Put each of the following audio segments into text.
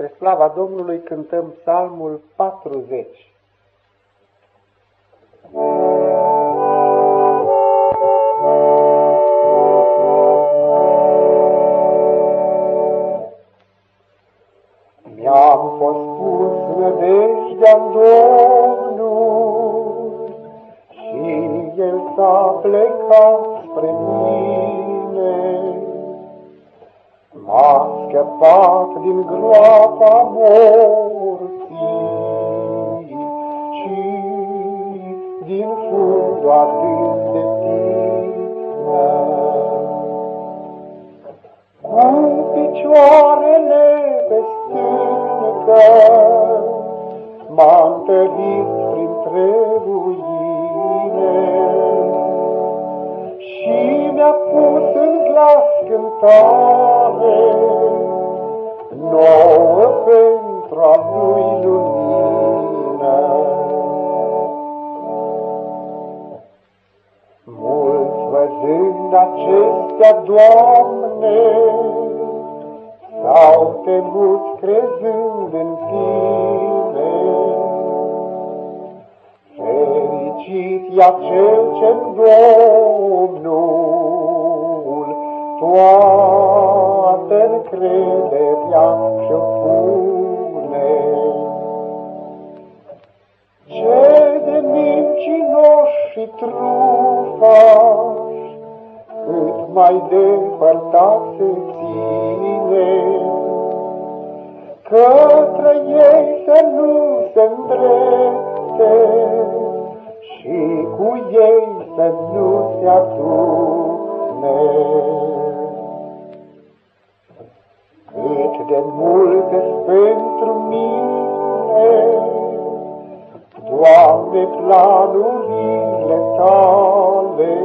Spre slava Domnului cântăm psalmul 40. Mi-am fost pus nădejdea-n Domnul și El s-a plecat spre mine. M-a scăpat din groapa morții și din fundul atât de tine. Cu picioarele pe stâncă m-a întărit printre ruine și mi-a pus în glas cântare nouă pentru a lui lumină. Mulți văzând acestea, Doamne, s-au temut crezând în Tine. Fericit e acel ce-n Domnul toată încrederea și-o pune. Ce de mincinoși și trufași, cât mai depărtat se ține, către ei să nu se îndrepte și cu ei să nu se adune. De multe pentru mine, Doamne, planurile Tale,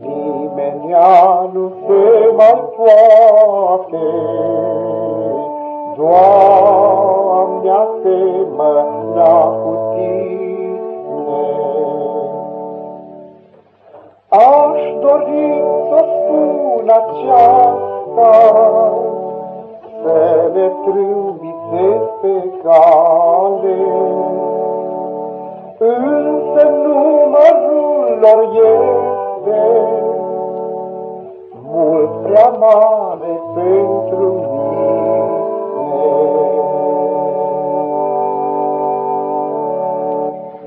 Nimenea nu se mai poate, Doamne, asemăna cu Tine. Aș dori să spun aceasta, să ne trâmbițez pe cale, însă numărul lor este mult prea mare pentru mine.